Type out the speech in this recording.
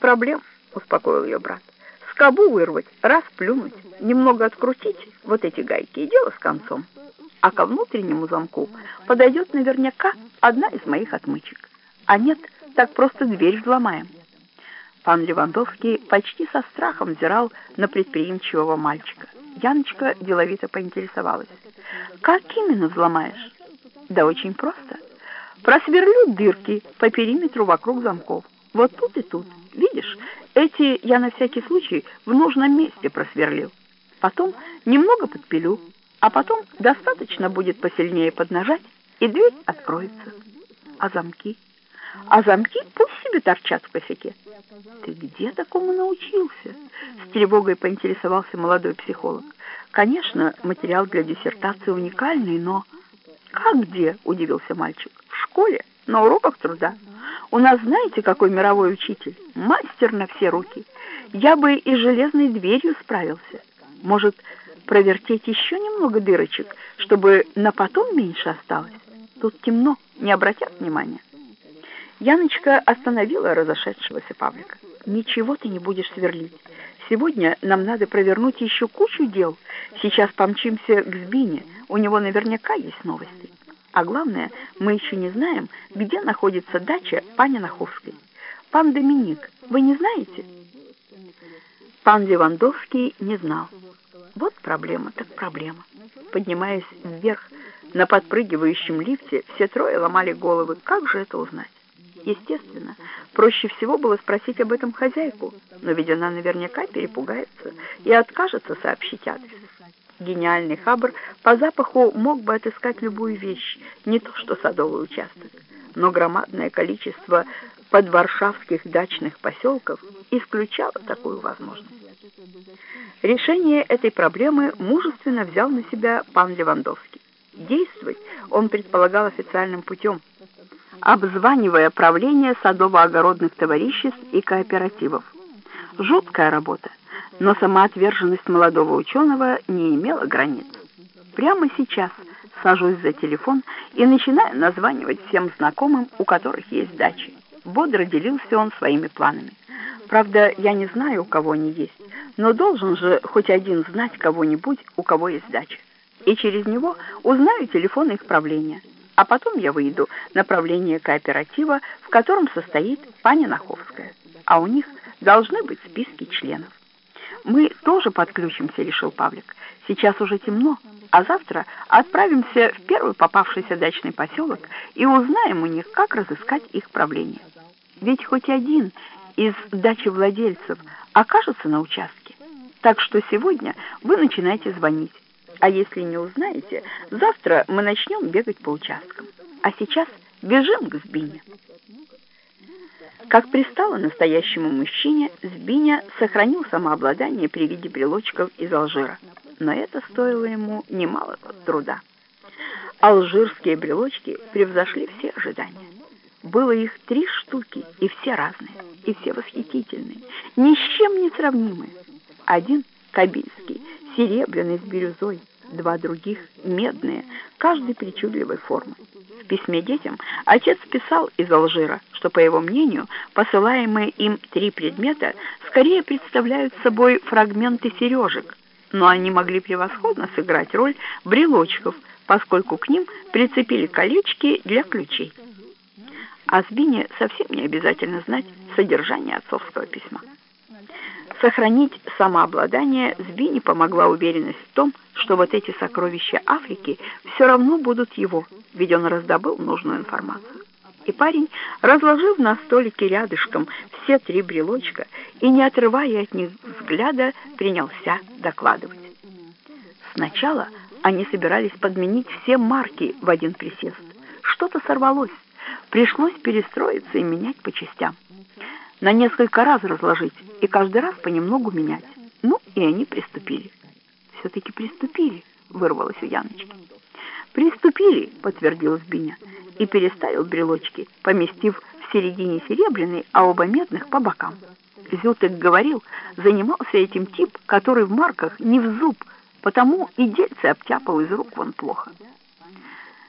проблем, успокоил ее брат. Скобу вырвать, раз плюнуть, немного открутить вот эти гайки и дело с концом. А ко внутреннему замку подойдет наверняка одна из моих отмычек. А нет, так просто дверь взломаем. Пан Левандовский почти со страхом взирал на предприимчивого мальчика. Яночка деловито поинтересовалась. «Как именно взломаешь?» «Да очень просто. Просверлю дырки по периметру вокруг замков. Вот тут и тут. Видишь, эти я на всякий случай в нужном месте просверлил. Потом немного подпилю, а потом достаточно будет посильнее поднажать, и дверь откроется. А замки? А замки пусть себе торчат в косяке. Ты где такому научился? С тревогой поинтересовался молодой психолог. Конечно, материал для диссертации уникальный, но... Как где? Удивился мальчик. В школе, на уроках труда. У нас знаете, какой мировой учитель? Мастер на все руки. Я бы и железной дверью справился. Может, провертеть еще немного дырочек, чтобы на потом меньше осталось? Тут темно, не обратят внимания. Яночка остановила разошедшегося Павлика. «Ничего ты не будешь сверлить. Сегодня нам надо провернуть еще кучу дел. Сейчас помчимся к Збине, у него наверняка есть новости. А главное, мы еще не знаем, где находится дача пани Наховской. Пан Доминик, вы не знаете?» Пан Левандовский не знал. Вот проблема, так проблема. Поднимаясь вверх на подпрыгивающем лифте, все трое ломали головы, как же это узнать. Естественно, проще всего было спросить об этом хозяйку, но ведь она наверняка перепугается и откажется сообщить адрес. Гениальный Хабр по запаху мог бы отыскать любую вещь, не то что садовый участок, но громадное количество подваршавских дачных поселков исключало такую возможность. Решение этой проблемы мужественно взял на себя пан Левандовский. Действовать он предполагал официальным путем, обзванивая правление садово-огородных товариществ и кооперативов. Жуткая работа, но самоотверженность молодого ученого не имела границ. Прямо сейчас сажусь за телефон и начинаю названивать всем знакомым, у которых есть дачи. Бодро делился он своими планами. Правда, я не знаю, у кого они есть, но должен же хоть один знать кого-нибудь, у кого есть дача. И через него узнаю телефон их правления а потом я выйду на правление кооператива, в котором состоит пани Наховская, а у них должны быть списки членов. Мы тоже подключимся, решил Павлик. Сейчас уже темно, а завтра отправимся в первый попавшийся дачный поселок и узнаем у них, как разыскать их правление. Ведь хоть один из дачевладельцев окажется на участке. Так что сегодня вы начинаете звонить. А если не узнаете, завтра мы начнем бегать по участкам. А сейчас бежим к Збине. Как пристало настоящему мужчине, Збиня сохранил самообладание при виде брелочков из Алжира. Но это стоило ему немало труда. Алжирские брелочки превзошли все ожидания. Было их три штуки, и все разные, и все восхитительные, ни с чем не сравнимые. Один, кабильский, серебряный с бирюзой, два других медные, каждой причудливой формы. В письме детям отец писал из Алжира, что, по его мнению, посылаемые им три предмета скорее представляют собой фрагменты сережек, но они могли превосходно сыграть роль брелочков, поскольку к ним прицепили колечки для ключей. А Збине совсем не обязательно знать содержание отцовского письма. Сохранить самообладание Збине помогла уверенность в том, что вот эти сокровища Африки все равно будут его, ведь он раздобыл нужную информацию. И парень, разложив на столике рядышком все три брелочка и, не отрывая от них взгляда, принялся докладывать. Сначала они собирались подменить все марки в один присест. Что-то сорвалось. Пришлось перестроиться и менять по частям на несколько раз разложить и каждый раз понемногу менять. Ну, и они приступили. Все-таки приступили, вырвалось у Яночки. «Приступили», — подтвердил Збиня, и переставил брелочки, поместив в середине серебряный, а оба медных по бокам. Зютык говорил, занимался этим тип, который в марках не в зуб, потому и дельцы обтяпал из рук вон плохо.